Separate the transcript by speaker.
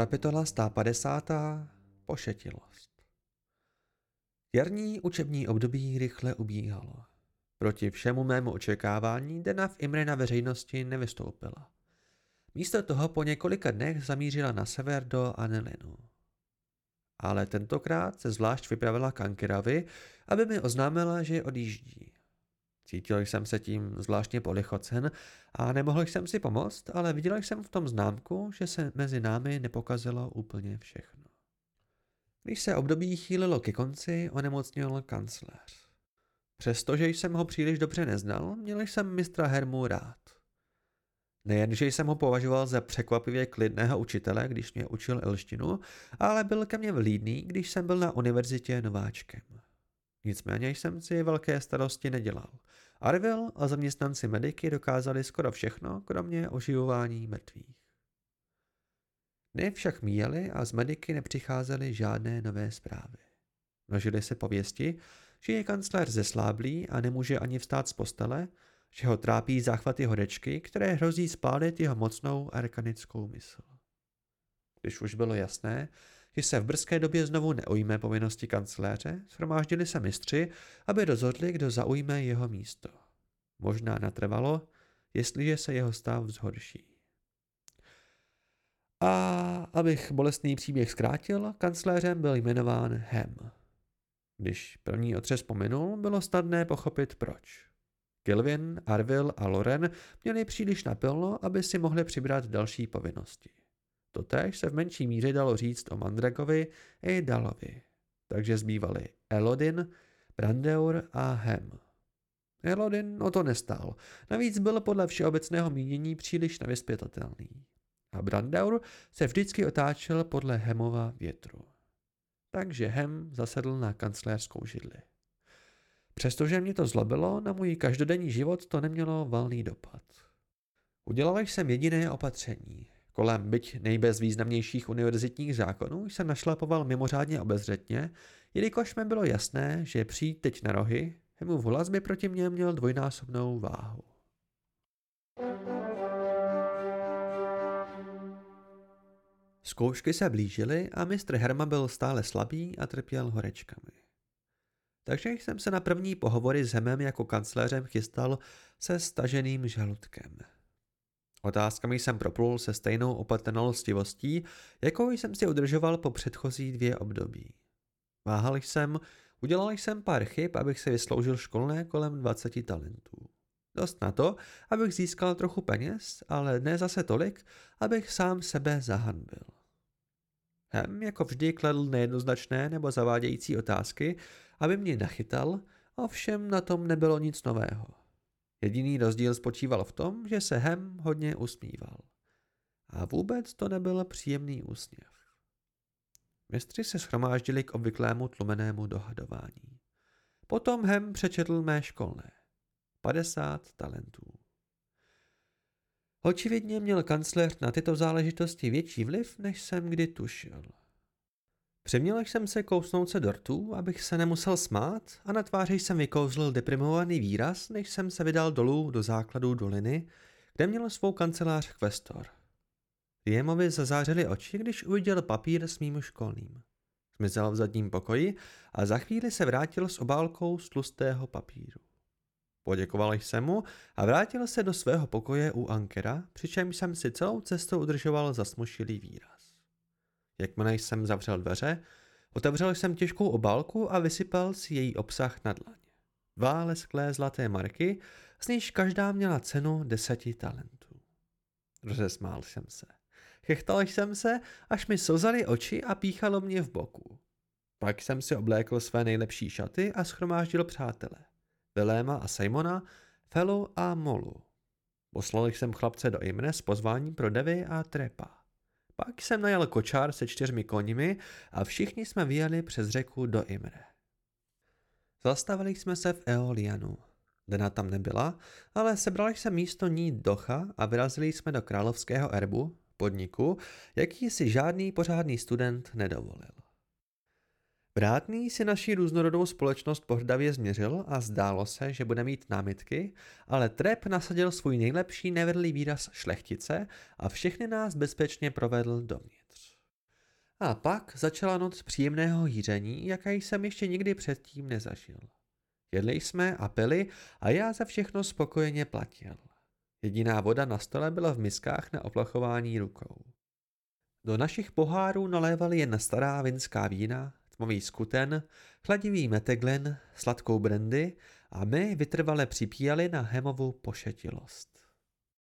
Speaker 1: Kapitola 150. Pošetilost Jarní učební období rychle ubíhalo. Proti všemu mému očekávání Dena v Imre na veřejnosti nevystoupila. Místo toho po několika dnech zamířila na sever do Anelinu. Ale tentokrát se zvlášť vypravila k aby mi oznámila, že odjíždí. Cítil jsem se tím zvláštně polichocen a nemohl jsem si pomoct, ale viděl jsem v tom známku, že se mezi námi nepokazilo úplně všechno. Když se období chýlilo ke konci, onemocnil kancléř. Přestože jsem ho příliš dobře neznal, měl jsem mistra Hermu rád. Nejenže jsem ho považoval za překvapivě klidného učitele, když mě učil elštinu, ale byl ke mně vlídný, když jsem byl na univerzitě nováčkem. Nicméně jsem si velké starosti nedělal. Arvel a zaměstnanci mediky dokázali skoro všechno, kromě oživování mrtvých. Dny však míjeli a z mediky nepřicházely žádné nové zprávy. Množili se pověsti, že je kancléř zesláblý a nemůže ani vstát z postele, že ho trápí záchvaty horečky, které hrozí spálit jeho mocnou arkanickou mysl. Když už bylo jasné, že se v brzké době znovu neujme povinnosti kancléře, shromáždili se mistři, aby rozhodli, kdo zaujme jeho místo. Možná natrvalo, jestliže se jeho stav zhorší. A abych bolestný příběh zkrátil, kancléřem byl jmenován Hem. Když první otřes pominul, bylo snadné pochopit proč. Kelvin, Arvil a Loren měli příliš napilno, aby si mohli přibrat další povinnosti. Totéž se v menší míře dalo říct o Mandragovi i Dalovi. Takže zbývali Elodin, Brandeur a Hem. Elodin o to nestál. Navíc byl podle všeobecného mínění příliš nevyspětatelný. A Brandeur se vždycky otáčel podle Hemova větru. Takže Hem zasedl na kancléřskou židli. Přestože mě to zlobilo, na můj každodenní život to nemělo valný dopad. Udělal jsem jediné opatření. Kolem byť nejbezvýznamnějších univerzitních zákonů jsem našlapoval mimořádně obezřetně, jelikož mi bylo jasné, že přijít teď na rohy, Hemův hlas by proti mně měl dvojnásobnou váhu. Zkoušky se blížily a mistr Herma byl stále slabý a trpěl horečkami. Takže jsem se na první pohovory s Hemem jako kancléřem chystal se staženým žaludkem. Otázkami jsem proplul se stejnou opatrnostivostí, jakou jsem si udržoval po předchozí dvě období. Váhal jsem, udělal jsem pár chyb, abych se vysloužil školné kolem 20 talentů. Dost na to, abych získal trochu peněz, ale ne zase tolik, abych sám sebe zahanbil. Hem jako vždy kladl nejednoznačné nebo zavádějící otázky, aby mě nachytal, ovšem na tom nebylo nic nového. Jediný rozdíl spočíval v tom, že se Hem hodně usmíval. A vůbec to nebyl příjemný úsměv. Mistři se schromáždili k obvyklému tlumenému dohadování. Potom Hem přečetl mé školné. 50 talentů. Očividně měl kancléř na tyto záležitosti větší vliv, než jsem kdy tušil. Přeměl jsem se kousnout se dortů, abych se nemusel smát a na tváři jsem vykouzlil deprimovaný výraz, než jsem se vydal dolů do základu doliny, kde měl svou kancelář kvestor. Jemovi zazářily oči, když uviděl papír s mým školným. Zmizel v zadním pokoji a za chvíli se vrátil s obálkou z tlustého papíru. Poděkoval jsem mu a vrátil se do svého pokoje u Ankera, přičemž jsem si celou cestu udržoval zasmušilý výraz. Jakmile jsem zavřel dveře, otevřel jsem těžkou obálku a vysypal si její obsah na dlaň. Dva lesklé zlaté marky, z níž každá měla cenu deseti talentů. Rozesmál jsem se. Chechtal jsem se, až mi slzaly oči a píchalo mě v boku. Pak jsem si oblékl své nejlepší šaty a schromáždil přátele. Viléma a Simona, Felu a Molu. Poslal jsem chlapce do Imre s pozváním pro Devy a Trepa. Pak jsem najel kočár se čtyřmi koněmi a všichni jsme vyjeli přes řeku do Imre. Zastavili jsme se v Eolianu. Dena tam nebyla, ale sebrali jsme místo ní Docha a vyrazili jsme do královského erbu, podniku, jaký si žádný pořádný student nedovolil. Vrátný si naší různorodou společnost pohrdavě změřil a zdálo se, že bude mít námitky, ale Trep nasadil svůj nejlepší nevedlý výraz šlechtice a všechny nás bezpečně provedl dovnitř. A pak začala noc příjemného jíření, jaké jsem ještě nikdy předtím nezažil. Jedli jsme a pili a já za všechno spokojeně platil. Jediná voda na stole byla v miskách na oplachování rukou. Do našich pohárů nalévali jen stará vinská vína, tmavý skuten, chladivý meteglin, sladkou brandy a my vytrvale připíjali na hemovou pošetilost.